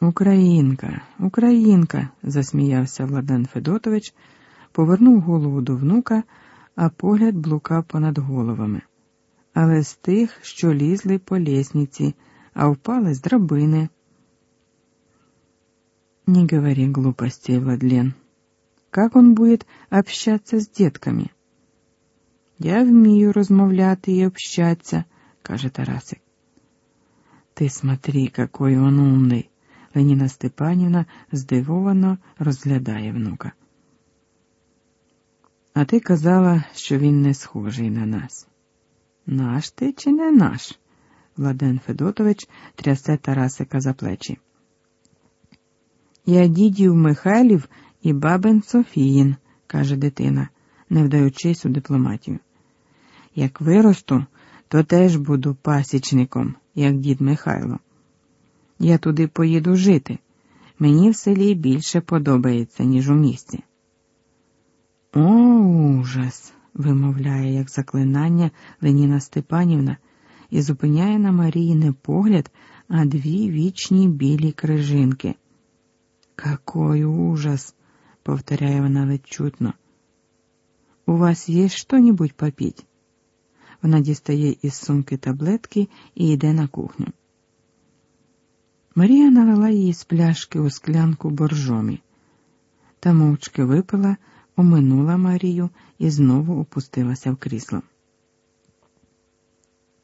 Українка, Українка, засміявся Владен Федотович, повернув голову до внука, а погляд блукав понад головами. Але з тих, що лізли по лестниці, а впали з драбини. Не говори глупостей, Владлен. Как он будет общаться з детками? Я вмію розмовляти і общаться, каже Тарасик. Ти смотри, какой он умний. Леніна Степанівна здивовано розглядає внука. А ти казала, що він не схожий на нас. Наш ти чи не наш? Владен Федотович трясе Тарасика за плечі. Я дідів Михайлів і бабин Софіїн, каже дитина, не вдаючись у дипломатію. Як виросту, то теж буду пасічником, як дід Михайло. Я туди поїду жити. Мені в селі більше подобається, ніж у місті. О, ужас! вимовляє, як заклинання Леніна Степанівна, і зупиняє на Марії не погляд, а дві вічні білі крижинки. Какой ужас! повторяє вона ледь чутно. У вас є що-нибудь попіть? Вона дістає із сумки таблетки і йде на кухню. Марія налила їй з пляшки у склянку боржомі та мовчки випила, оминула Марію і знову опустилася в крісло.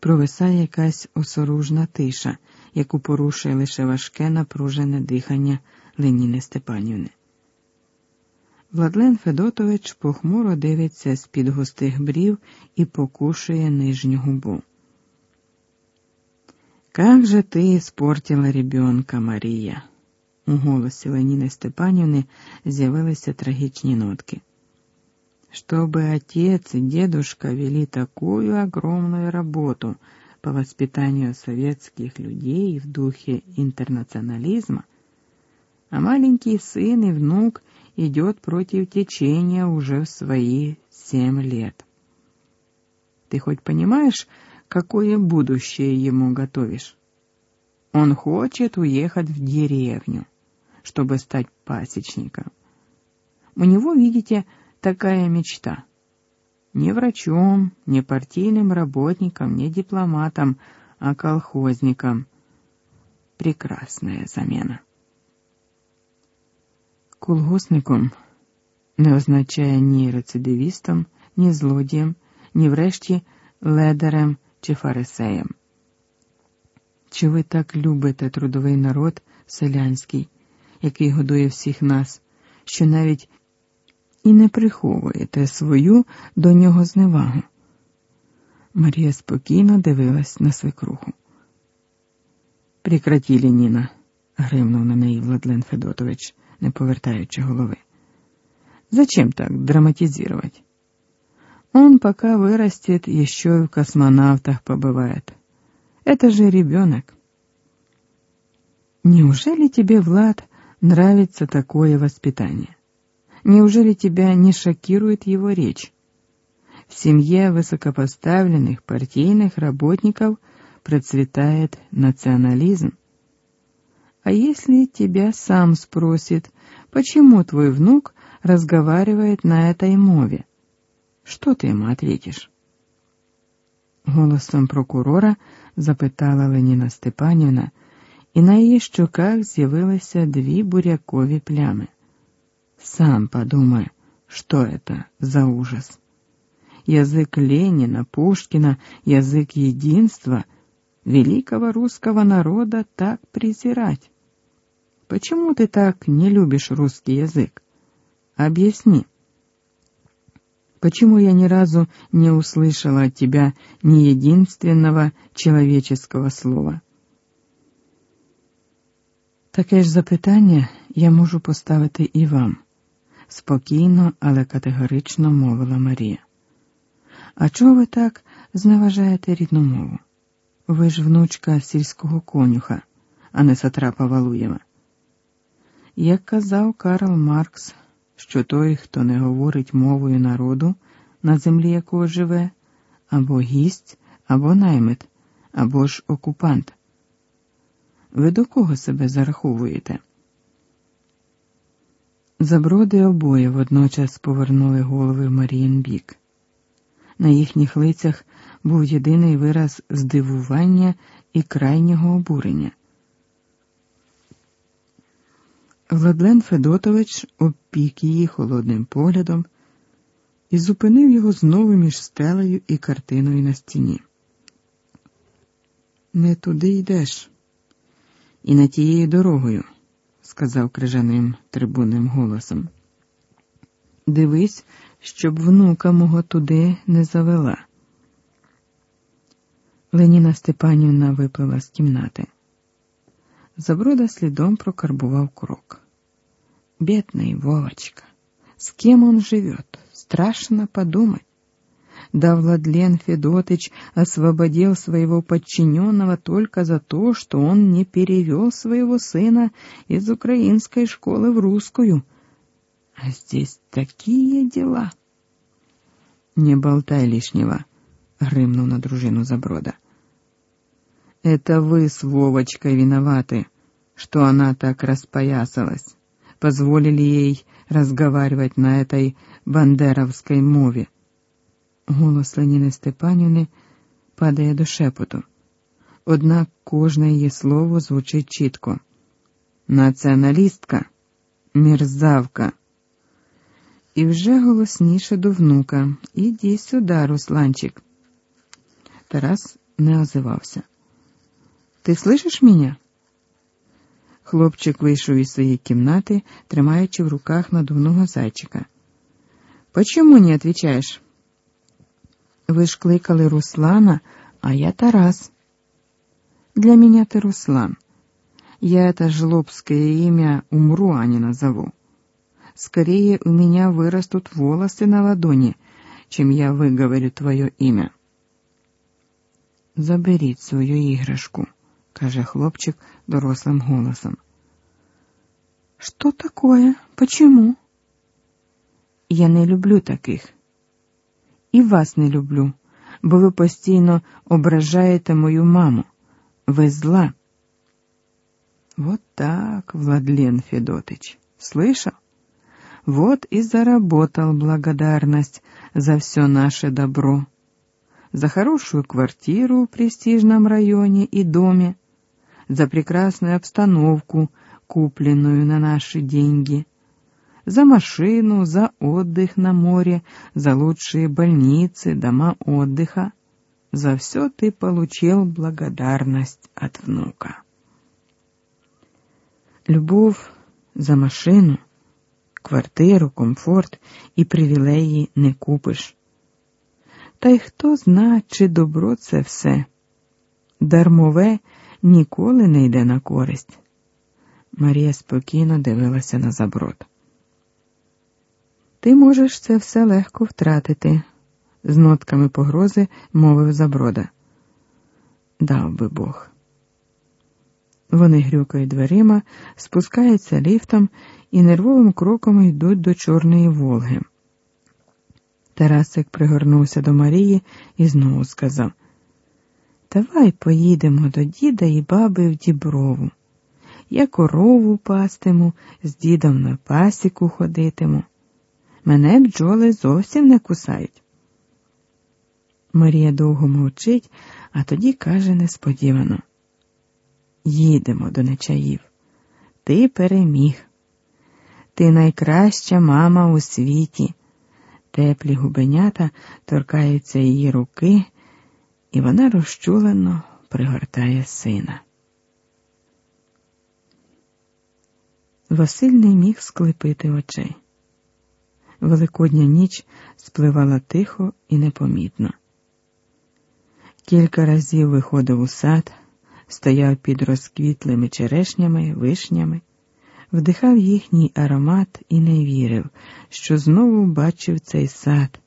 Провисає якась осоружна тиша, яку порушує лише важке напружене дихання Леніни Степанівни. Владлен Федотович похмуро дивиться з-під густих брів і покушує нижню губу. Как же ты испортила ребенка, Марія? У голосі Леніни Степанівни з'явилися трагічні нотки. Чтобы отец и дедушка вели такую огромную работу по воспитанию советских людей в духе интернационализма, а маленький сын и внук идет против течения уже в свои семь лет. Ты хоть понимаешь, какое будущее ему готовишь. Он хочет уехать в деревню, чтобы стать пасечником. У него, видите, такая мечта. Не врачом, не партийным работником, не дипломатом, а колхозником. Прекрасная замена. Колгосником не означає ні рецидивістом, ні злодієм, ні врешті ледарем чи фарисеєм. Чи ви так любите трудовий народ селянський, який годує всіх нас, що навіть і не приховуєте свою до нього зневагу? Марія спокійно дивилась на свекруху. Прекраті, Леніна, гримнув на неї Владлен Федотович, не повертаючи голови. Зачем так драматизировать? Он пока вырастет, еще и в космонавтах побывает. Это же ребенок. Неужели тебе, Влад, нравится такое воспитание? Неужели тебя не шокирует его речь? В семье высокопоставленных партийных работников процветает национализм. А если тебя сам спросит, почему твой внук разговаривает на этой мове? Что ты ему ответишь? Голосом прокурора запитала Леніна Степанівна, і на її щоках з'явилися дві бурякові плями. Сам подумай, что это за ужас. Язык Ленина, Пушкина, язык единства великого русского народа так презирать. Почему ты так не любишь русский язык? Объясни. Почему я ни разу не услышала от тебя ни единственного человеческого слова? Таке ж запитання я можу поставити і вам, спокійно, але категорично мовила Марія. А чого ви так зневажаєте рідну мову? Ви ж внучка сільського конюха, а не сатрапа Валуєва. Як казав Карл Маркс, що той, хто не говорить мовою народу, на землі якого живе, або гість, або наймит, або ж окупант. Ви до кого себе зараховуєте? Заброди обоє водночас повернули голови в Маріїн бік. На їхніх лицях був єдиний вираз здивування і крайнього обурення. Владлен Федотович обпік її холодним поглядом і зупинив його знову між стелею і картиною на стіні. Не туди йдеш, і не тією дорогою, сказав крижаним трибунним голосом. Дивись, щоб внука мого туди не завела. Леніна Степанівна виплила з кімнати. Заброда слідом прокарбував крок. Бедный Вовочка, с кем он живет? Страшно подумать. Да Владлен Федотыч освободил своего подчиненного только за то, что он не перевел своего сына из украинской школы в русскую. А здесь такие дела. Не болтай лишнего, грымнул на дружину Заброда. Это вы с Вовочкой виноваты, что она так распоясалась позволили ей разговаривать на этой бандеровской мове. Голос Леніни Степанівни падає до шепоту, однак кожне її слово звучить чітко. Націоналістка, мірзавка. І вже голосніше до внука. Іди сюди, Русланчик. Тарас не озивався. Ти слышиш мене? Хлопчик вийшов із своєї кімнати, тримаючи в руках надувного зайчика. Почему не отвечаешь? Ви ж кликали Руслана, а я Тарас. Для меня ты Руслан. Я это жлобское имя умру, а не назову. Скорее у меня вырастут волосы на ладони, чем я выговорю твое имя. Заберіть свою іграшку каже хлопчик дорослим голосом. Что такое? Почему? Я не люблю таких. І вас не люблю, бо ви постійно ображаєте мою маму. Ви зла. Вот так, Владлен Федотыч, слышал? Вот и заработал благодарность за все наше добро. За хорошую квартиру в престижном районе и доме, за прекрасную обстановку, купленную на наши деньги, за машину, за отдых на море, за лучшие больницы, дома отдыха. За все ты получил благодарность от внука. Любов за машину, квартиру, комфорт і привілеї не купиш. Та й хто зна, чи добро це все, дармове ніколи не йде на користь. Марія спокійно дивилася на заброд. Ти можеш це все легко втратити, з нотками погрози мовив заброда. Дав би Бог. Вони грюкають дверима, спускаються ліфтом і нервовим кроком йдуть до Чорної Волги. Тарасик пригорнувся до Марії і знову сказав Давай поїдемо до діда і баби в діброву. Я корову пастиму, з дідом на пасіку ходитиму. Мене бджоли зовсім не кусають. Марія довго мовчить, а тоді каже несподівано: Їдемо до нечаїв. Ти переміг. Ти найкраща мама у світі. Теплі губенята торкаються її руки і вона розчулено пригортає сина. Василь не міг склепити очей. Великодня ніч спливала тихо і непомітно. Кілька разів виходив у сад, стояв під розквітлими черешнями, вишнями, вдихав їхній аромат і не вірив, що знову бачив цей сад,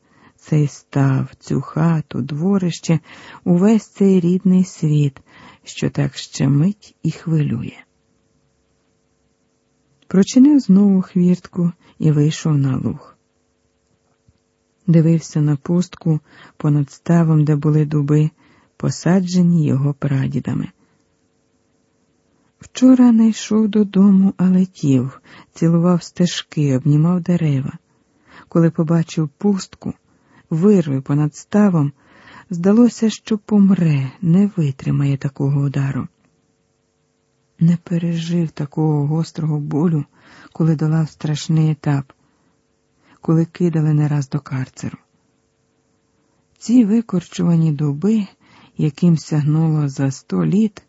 цей став, цю хату, дворище, увесь цей рідний світ, що так щемить і хвилює. Прочинив знову хвіртку і вийшов на луг. Дивився на пустку понад ставом, де були дуби, посаджені його прадідами. Вчора не йшов додому, а летів, цілував стежки, обнімав дерева. Коли побачив пустку, вирви понад ставом, здалося, що помре, не витримає такого удару. Не пережив такого гострого болю, коли долав страшний етап, коли кидали не раз до карцеру. Ці викорчувані дуби, яким сягнуло за сто літ,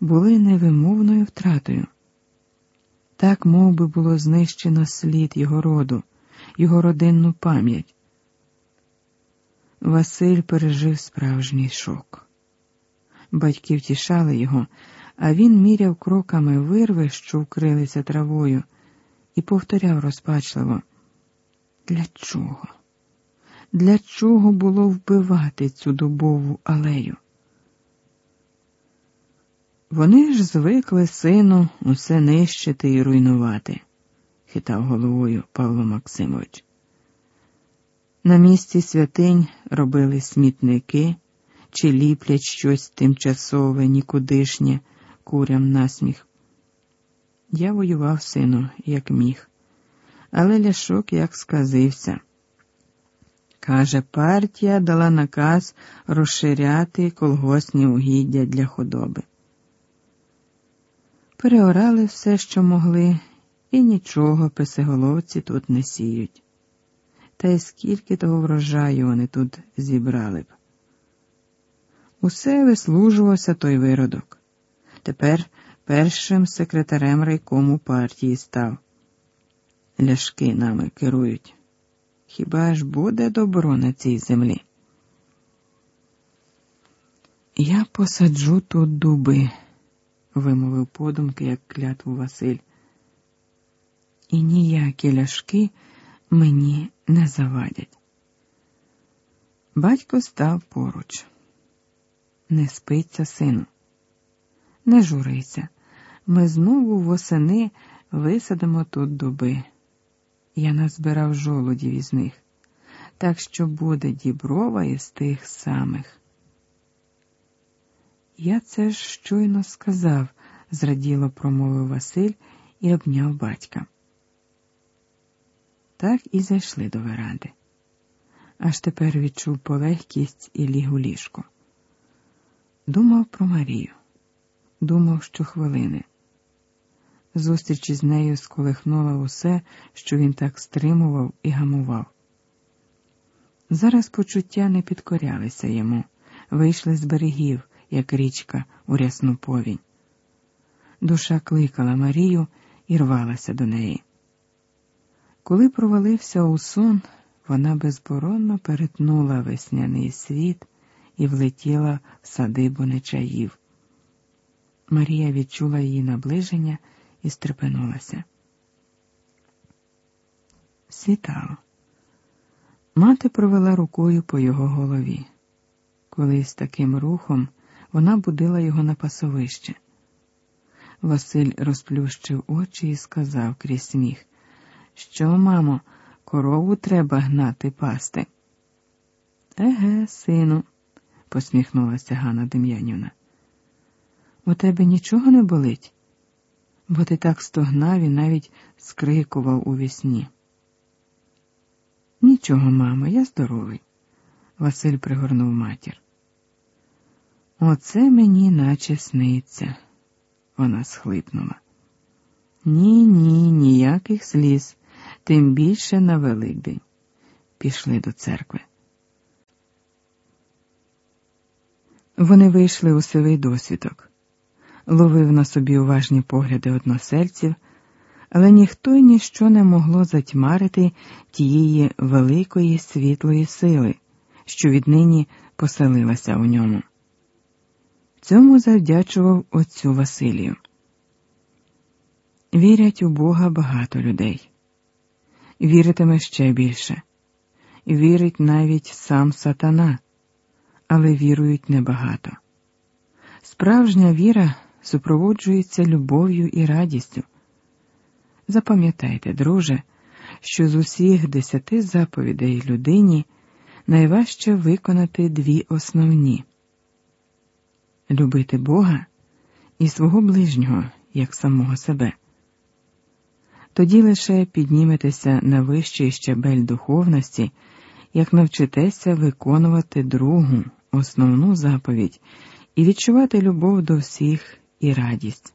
були невимовною втратою. Так мов би, було знищено слід його роду, його родинну пам'ять. Василь пережив справжній шок. Батьки втішали його, а він міряв кроками вирви, що вкрилися травою, і повторяв розпачливо: Для чого? Для чого було вбивати цю дубову алею? Вони ж звикли сину усе нищити і руйнувати, хитав головою Павло Максимович. На місці святинь робили смітники чи ліплять щось тимчасове, нікудишнє, курям насміх. Я воював сину, як міг, але ляшок як сказився. Каже, партія дала наказ розширяти колгосні угіддя для худоби. Переорали все, що могли, і нічого писиголовці тут не сіють. Та й скільки того врожаю вони тут зібрали б. Усе вислужувався той виродок. Тепер першим секретарем райкому партії став. Ляшки нами керують. Хіба ж буде добро на цій землі? Я посаджу тут дуби вимовив подумки, як клятву Василь. І ніякі ляшки мені не завадять. Батько став поруч. Не спиться, сину, не журися. Ми знову восени висадимо тут дуби. Я назбирав жолудів із них, так що буде діброва із тих самих. Я це ж щойно сказав, зраділо промовив Василь і обняв батька. Так і зайшли до веранди. Аж тепер відчув полегкість і ліг у ліжко. Думав про Марію, думав щохвилини. Зустріч із нею сколихнула усе, що він так стримував і гамував. Зараз почуття не підкорялися йому, вийшли з берегів як річка у рясну повінь. Душа кликала Марію і рвалася до неї. Коли провалився у сон, вона безборонно перетнула весняний світ і влетіла в садибу нечаїв. Марія відчула її наближення і стрепенулася. Світало. Мати провела рукою по його голові. Колись таким рухом вона будила його на пасовище. Василь розплющив очі і сказав крізь сміх, що, мамо, корову треба гнати пасти. Еге, сину, посміхнулася Ганна Дем'янівна. У тебе нічого не болить? Бо ти так стогнав і навіть скрикував у вісні. Нічого, мамо, я здоровий. Василь пригорнув матір. Оце мені наче сниться, вона схлипнула. Ні, ні, ніяких сліз, тим більше на Великдень. Пішли до церкви. Вони вийшли у сивий досвідок, ловив на собі уважні погляди односельців, але ніхто й ніщо не могло затьмарити тієї великої світлої сили, що віднині поселилася у ньому. Цьому завдячував отцю Василію. Вірять у Бога багато людей, віритиме ще більше, вірить навіть сам сатана, але вірують небагато. Справжня віра супроводжується любов'ю і радістю. Запам'ятайте, друже, що з усіх десяти заповідей людині найважче виконати дві основні любити Бога і свого ближнього, як самого себе. Тоді лише підніметеся на вищий щебель духовності, як навчитеся виконувати другу, основну заповідь і відчувати любов до всіх і радість.